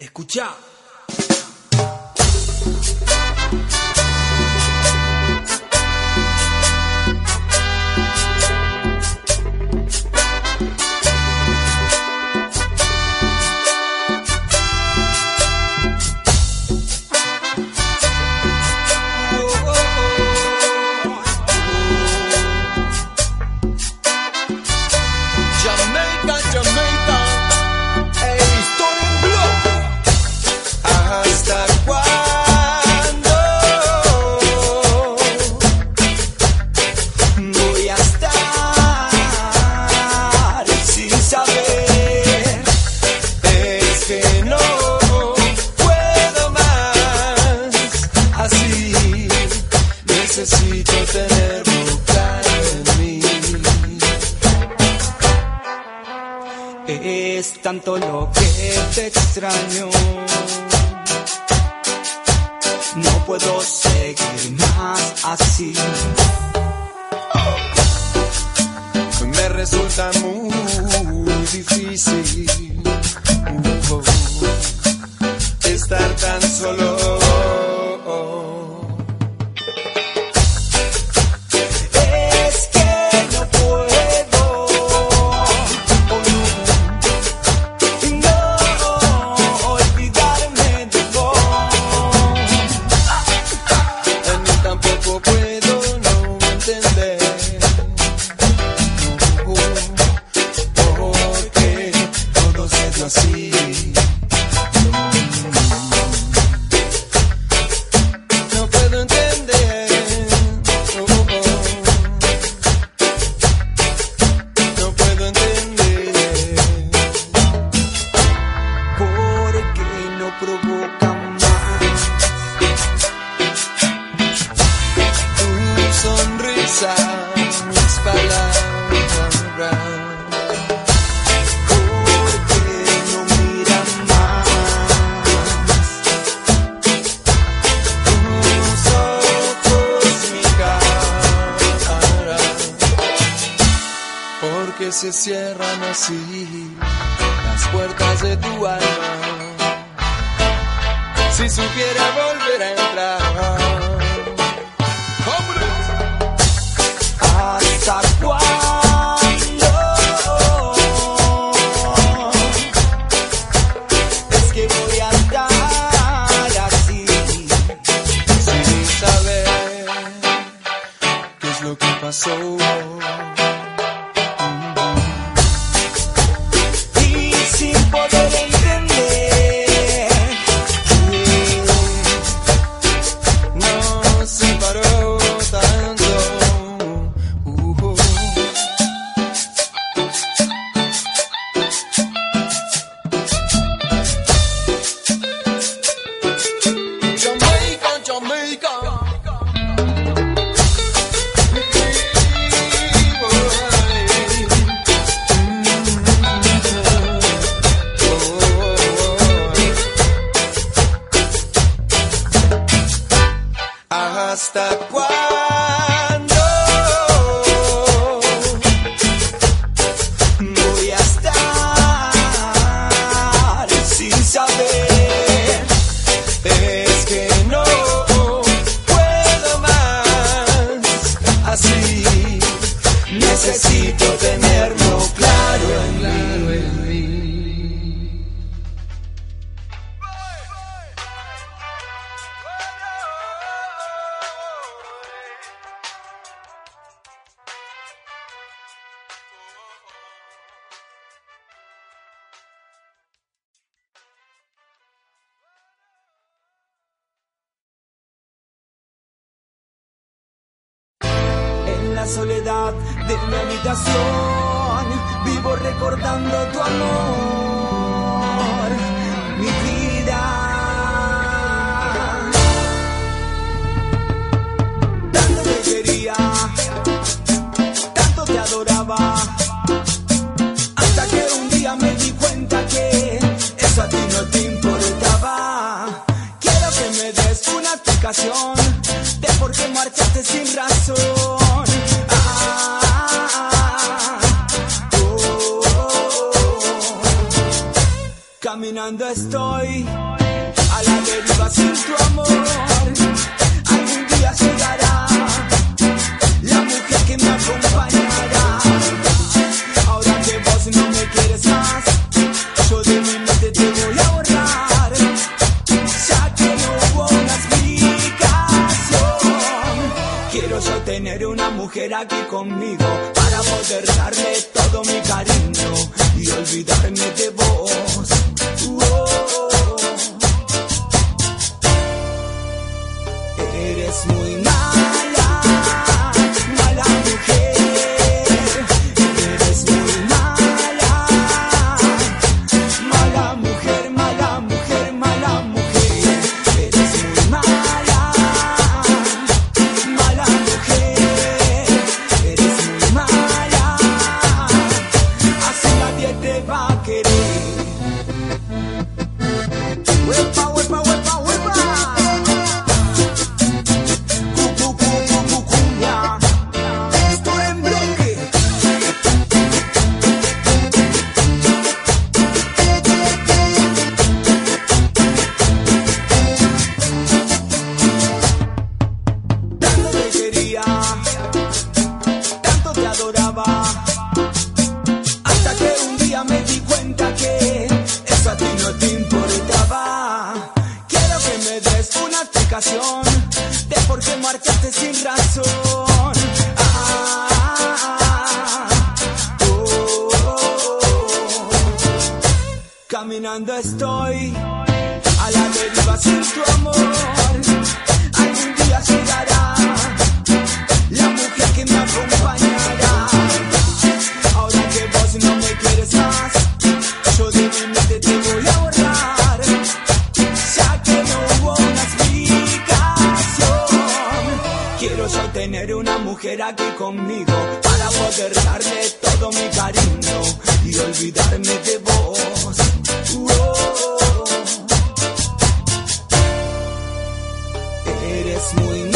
Escucha. extraño. No puedo seguir más así. Me resulta muy difícil uh, uh, uh, estar tan solo. se cierran así las puertas de tu alma. Si supiera sin razón. Ah, oh, oh, oh, Caminando estoy a la deriva sin tu amor. Eres muy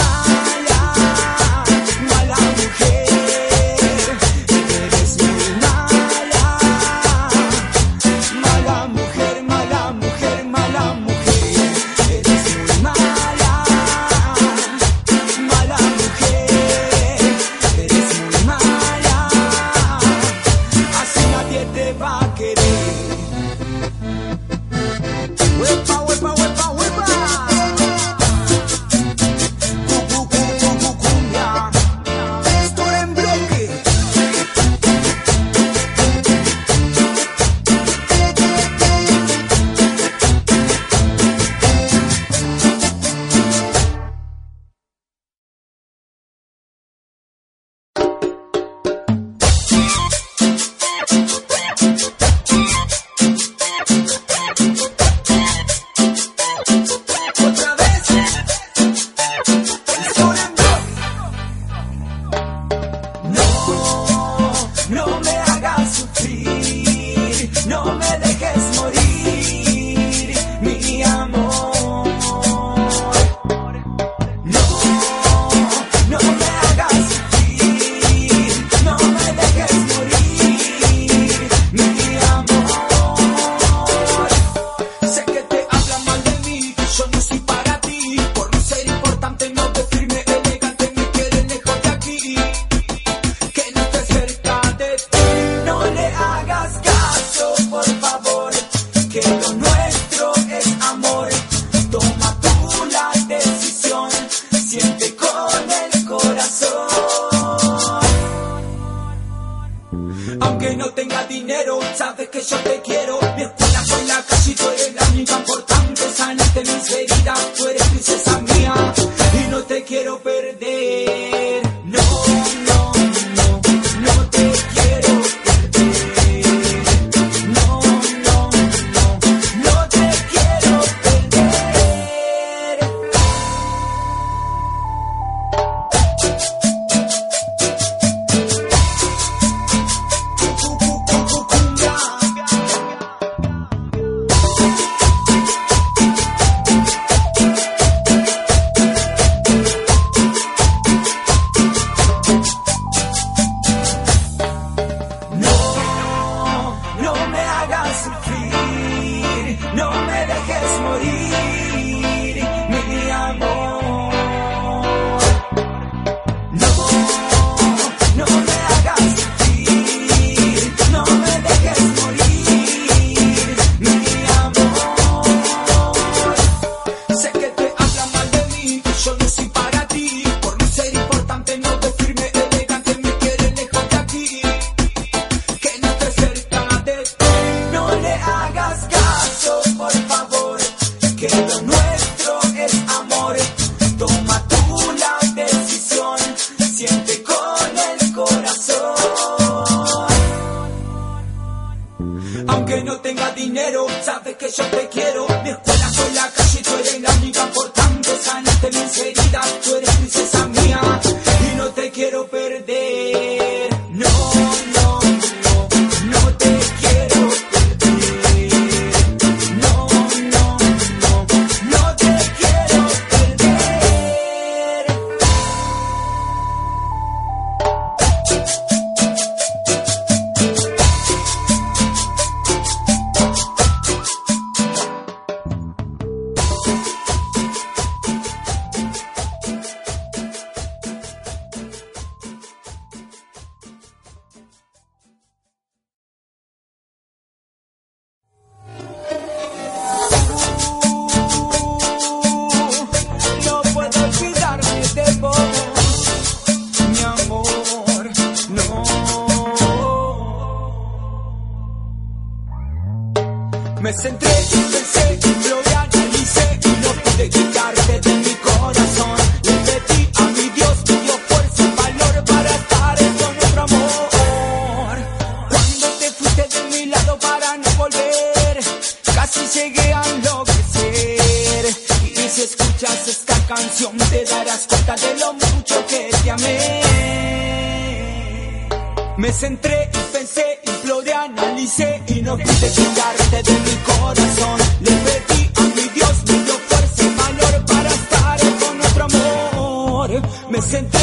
Me centré y pensé, imploré, analicé y no quise chingarte de mi corazón. Le pedí a mi Dios, me dio fuerza y valor para estar con otro amor. Me senté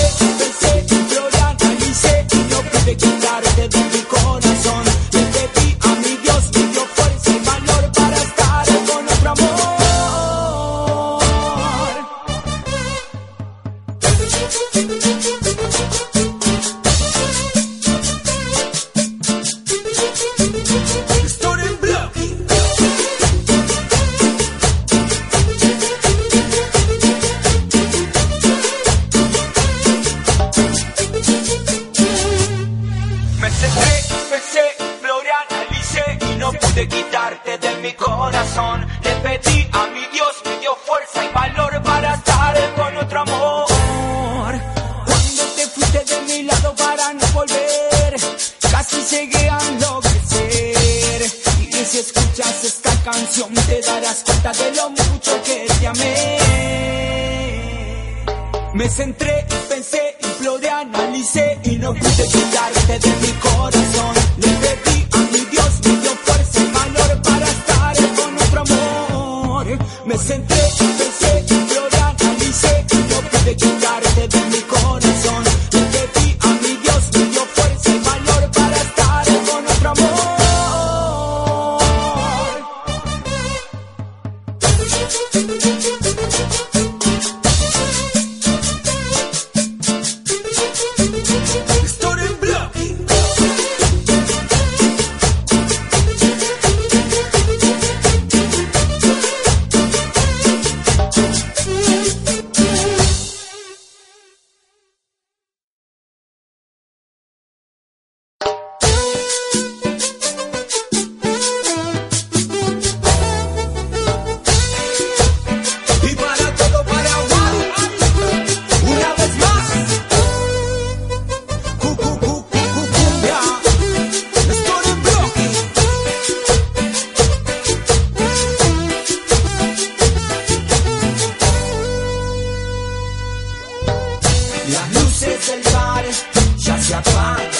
Me centré y pensé, imploré, analicé y no pude quitarte de mi corazón. Le pedí se apaga.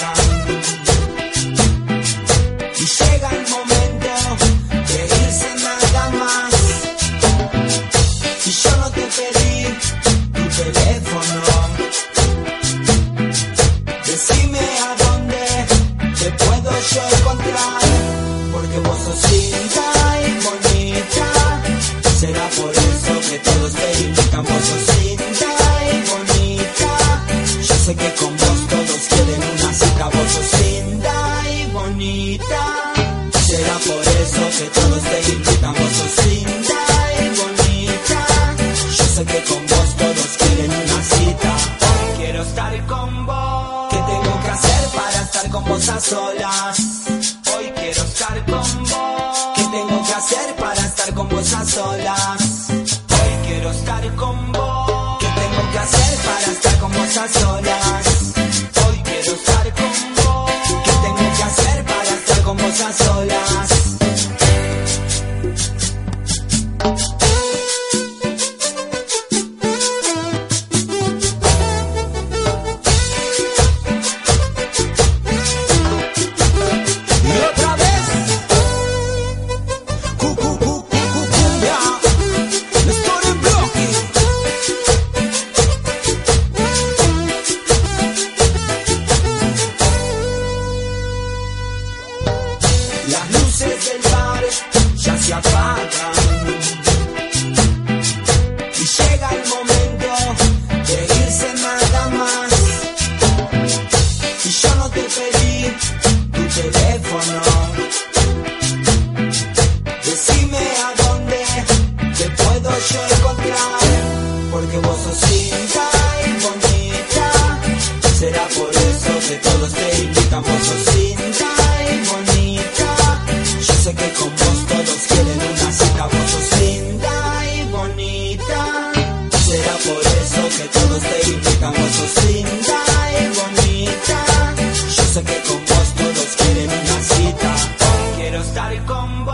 con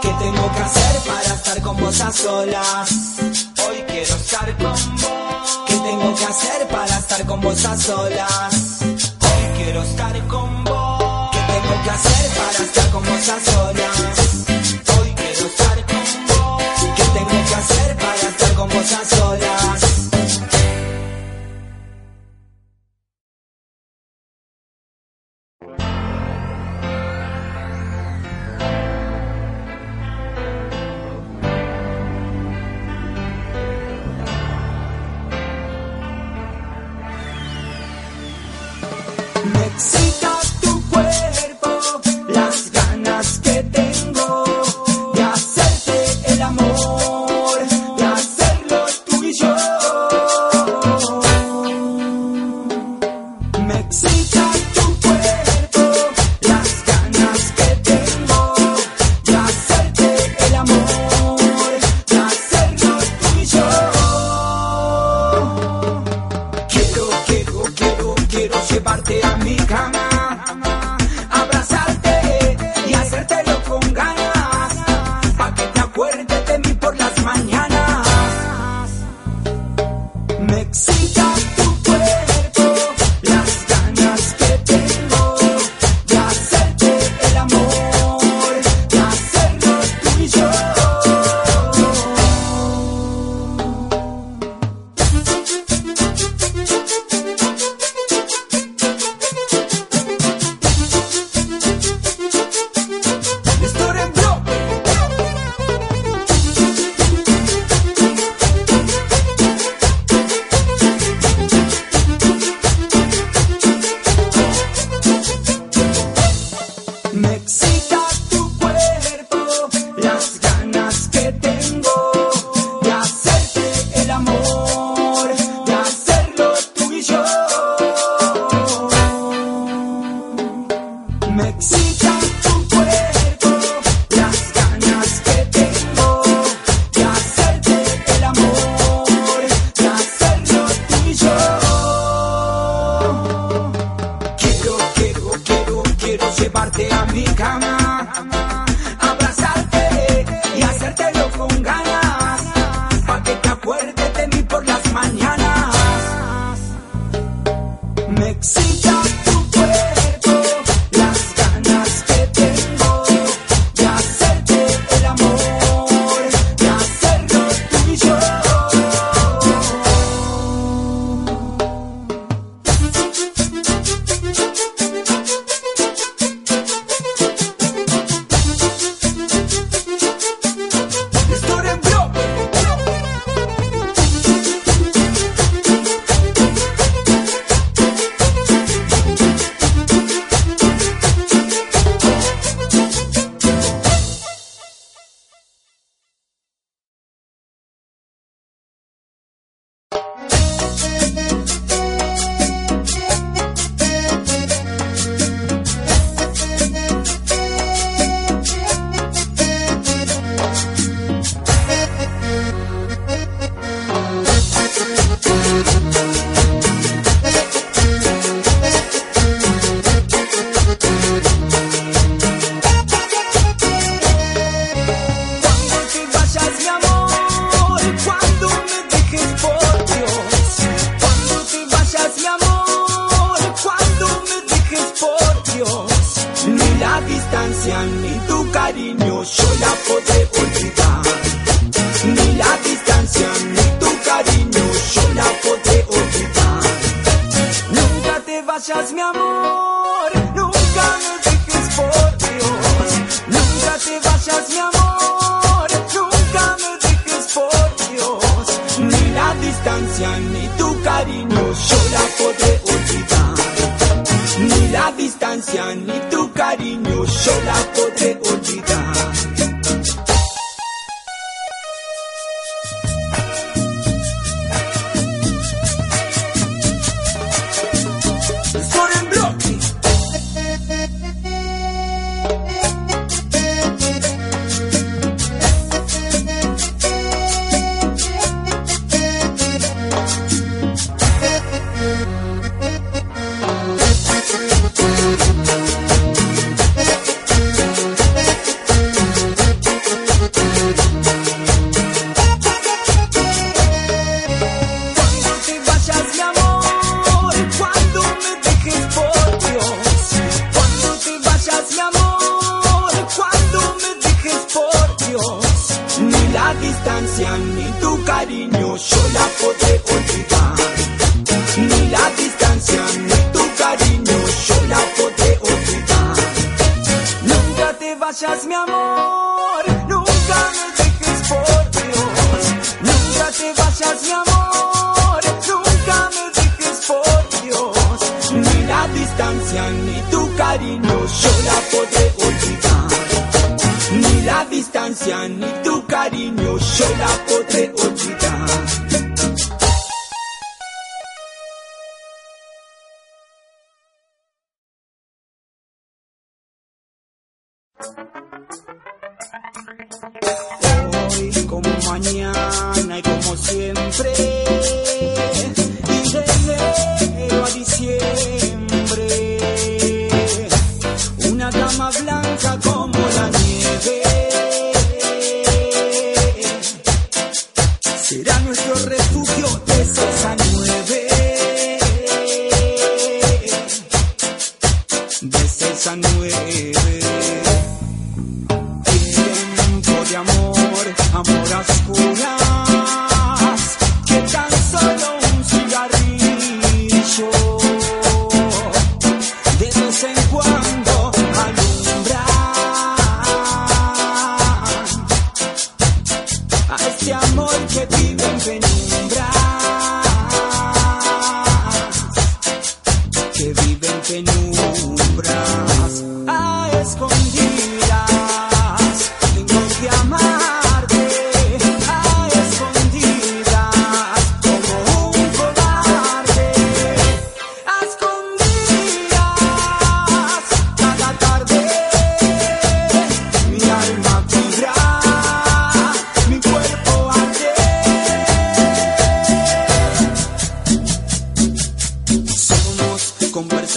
¿Qué tengo que hacer para estar con vos a solas? Hoy quiero estar con vos. ¿Qué tengo que hacer para estar con vos a solas? Hoy quiero estar con vos. ¿Qué tengo que hacer para estar con vos a solas? Hoy quiero estar con vos. ¿Qué tengo que hacer para estar con vos a solas?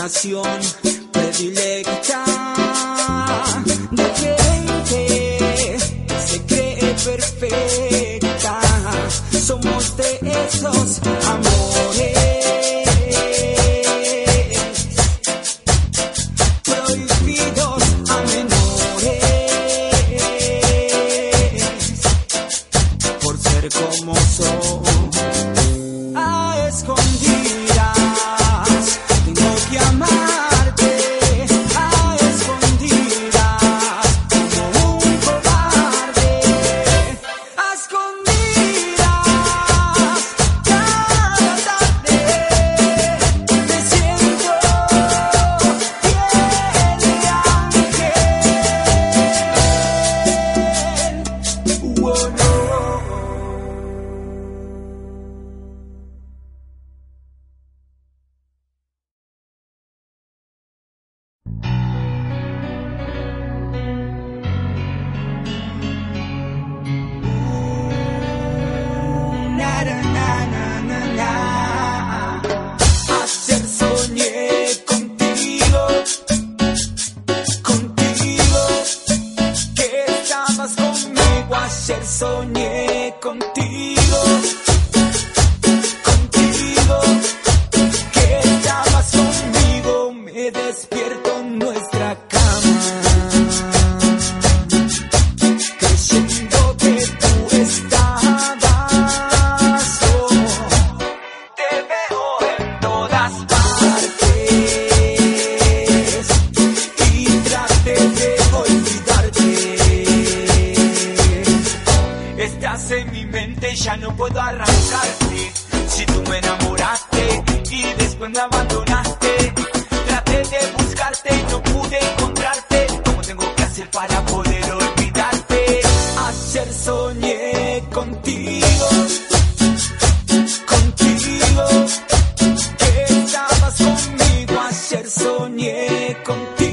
Conversación contigo,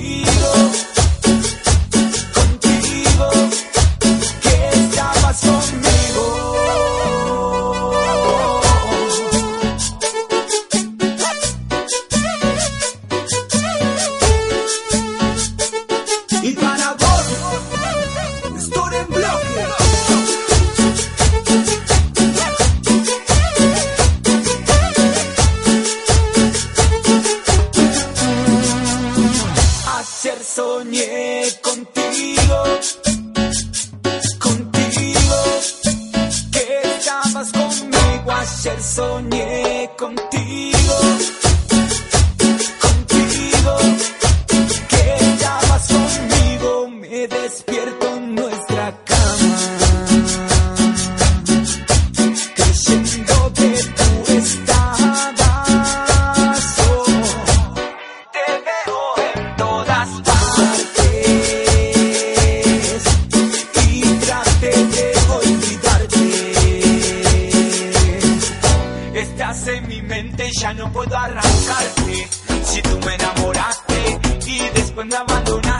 Si tú me enamoraste y después me abandonaste,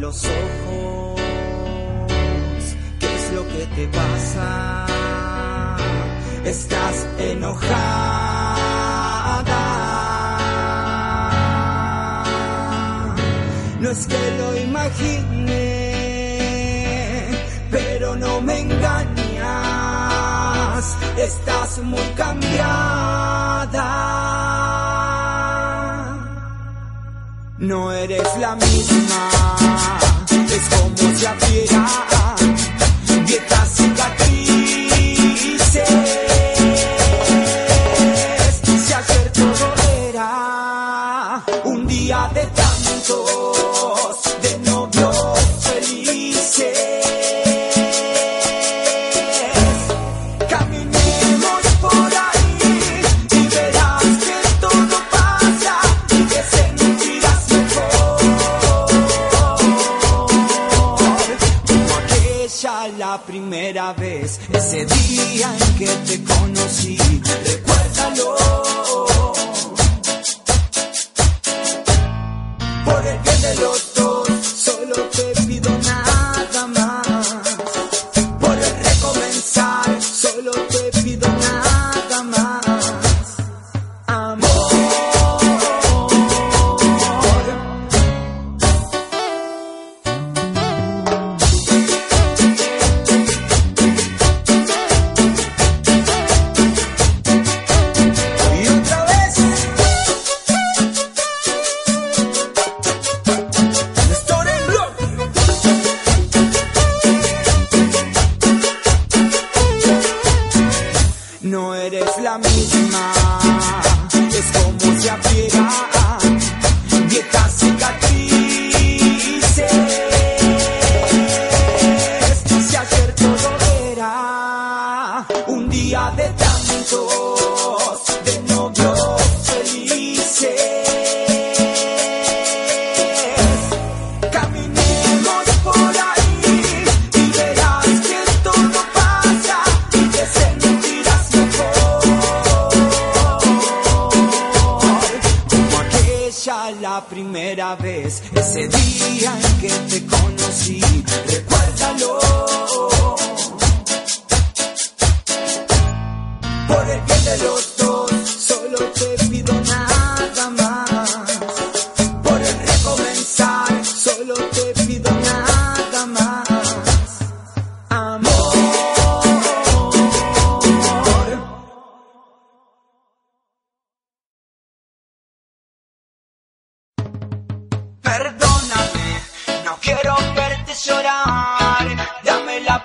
los ojos. ¿Qué es lo que te pasa? Estás enojada. No es que lo imagine, pero no me engañas. Estás muy cambiada. No eres la misma, es como si abriera dietas y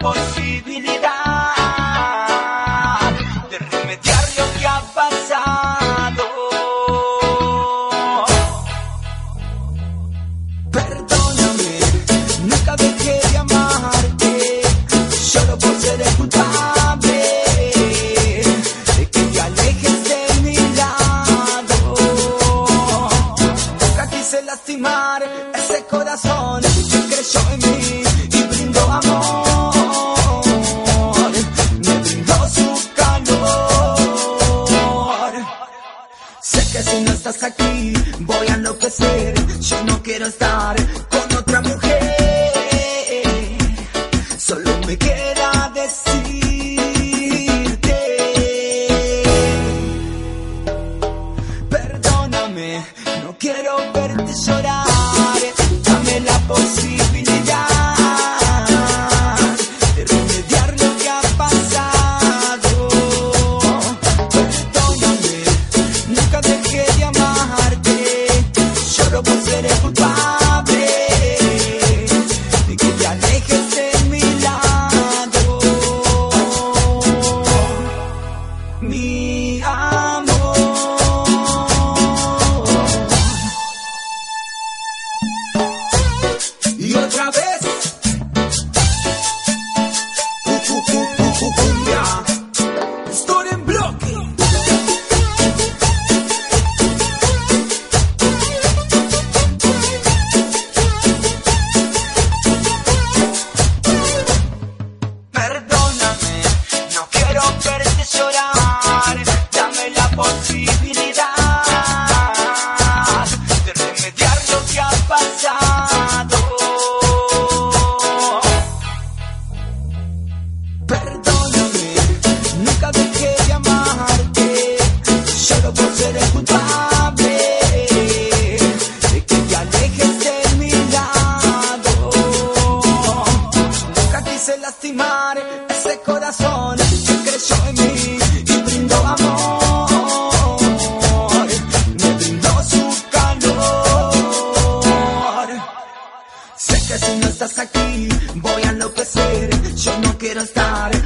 por vivir. estás aquí, voy a enloquecer. Yo no quiero estar